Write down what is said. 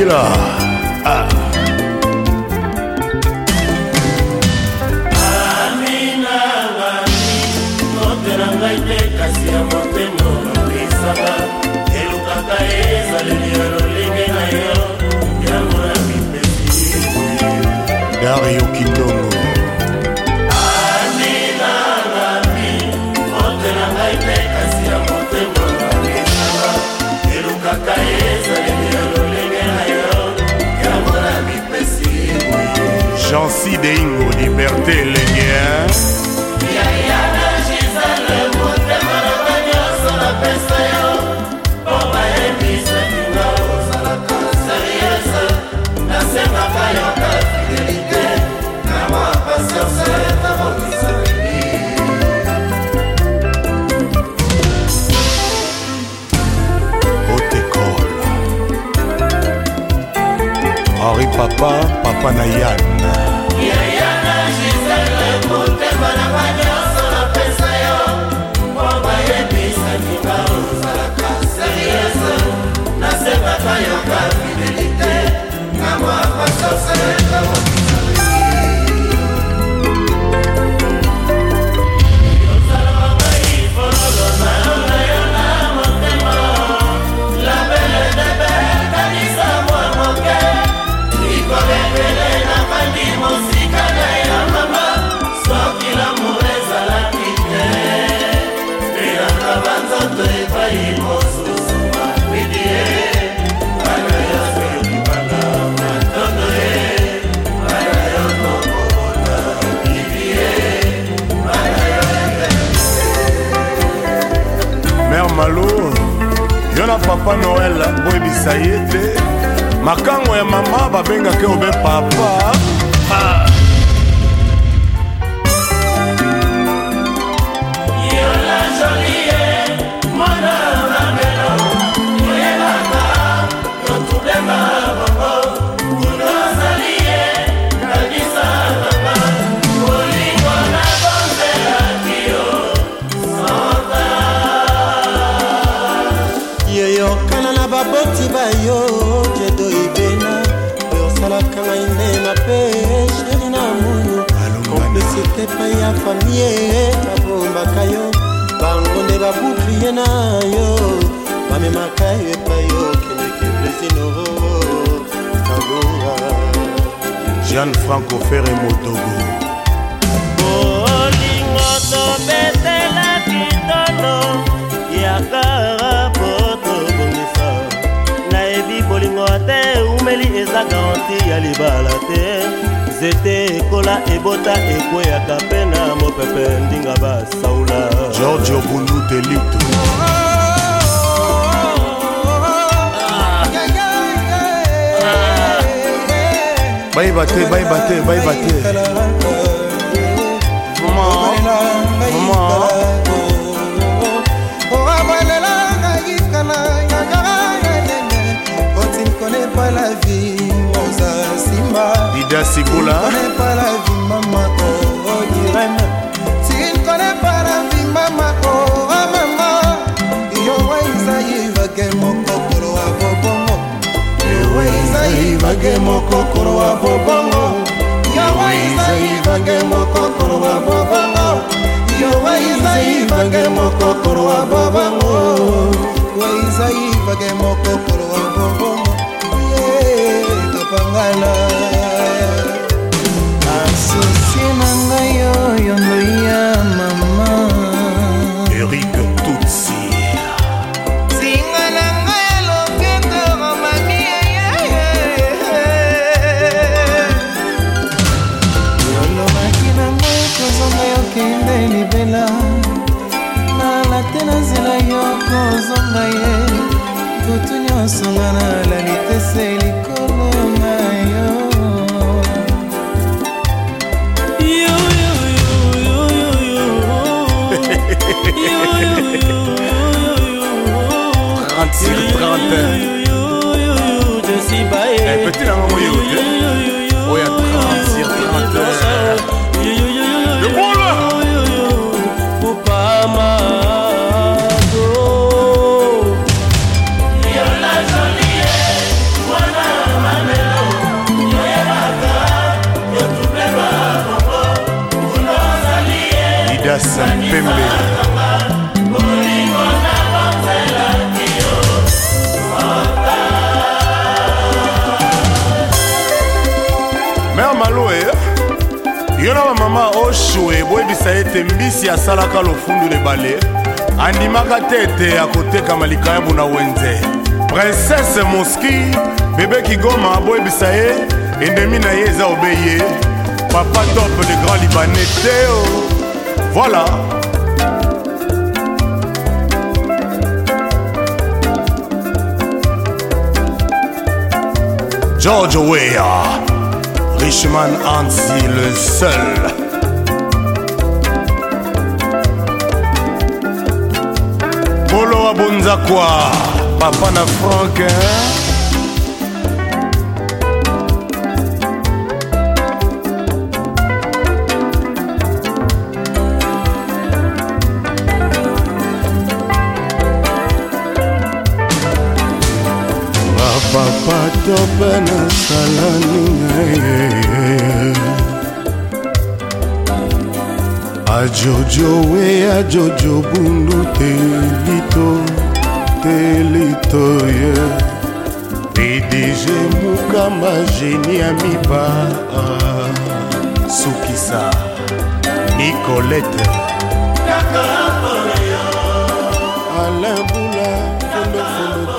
Kabila. Ah. Dario Kindongo alcide ingo liberté elenge papa papa na yane motema na banyoso napesa yo mpo bayebisaki baozalaka papa noel boyebisa ye te makango ya mama babengaki obe papa ah. na famie babombaka yo bango nde babutlie na yo bamemaka yo epai okendeke blesinoro kabonga jean franco fere motogo esepeli eza garanti ya libala te nzete ekola ebota ekweyaka mpe na mopepe ndinga basaula georgio bundu delito bayeba te bayeba te bayeba te mama mama Ida Siboula. Tu ne connais pas la vie, maman, oh, oh, Irène. Tu ne connais pas la vie, maman, oh, oh, maman. Yo, Isa, Ivage, mon kokoro, abobongo. Yo, Isa, Ivage, mon kokoro, abobongo. kokende libela nala te na nzela yo kozonga ye butu nyonso nga nalali te se likolo na yo Rantir, trente. Un petit là, oshue eboyebisa ete mbisi asalaka lofundula ebale andimaka te ete akotekama likayabo na wenze prinsese moski bebe kigoma boyebisa ye endemi na ye eza obeye papa top de grand libanais teo voilà George Weah, Richman Hansi le seul. Bonza kwa papa na frank hein? papa tope na ningaye ajojo we ajojo bundu telito telito ye pdg mukama geni ya miba sukisa nicolete alain bula fondofondo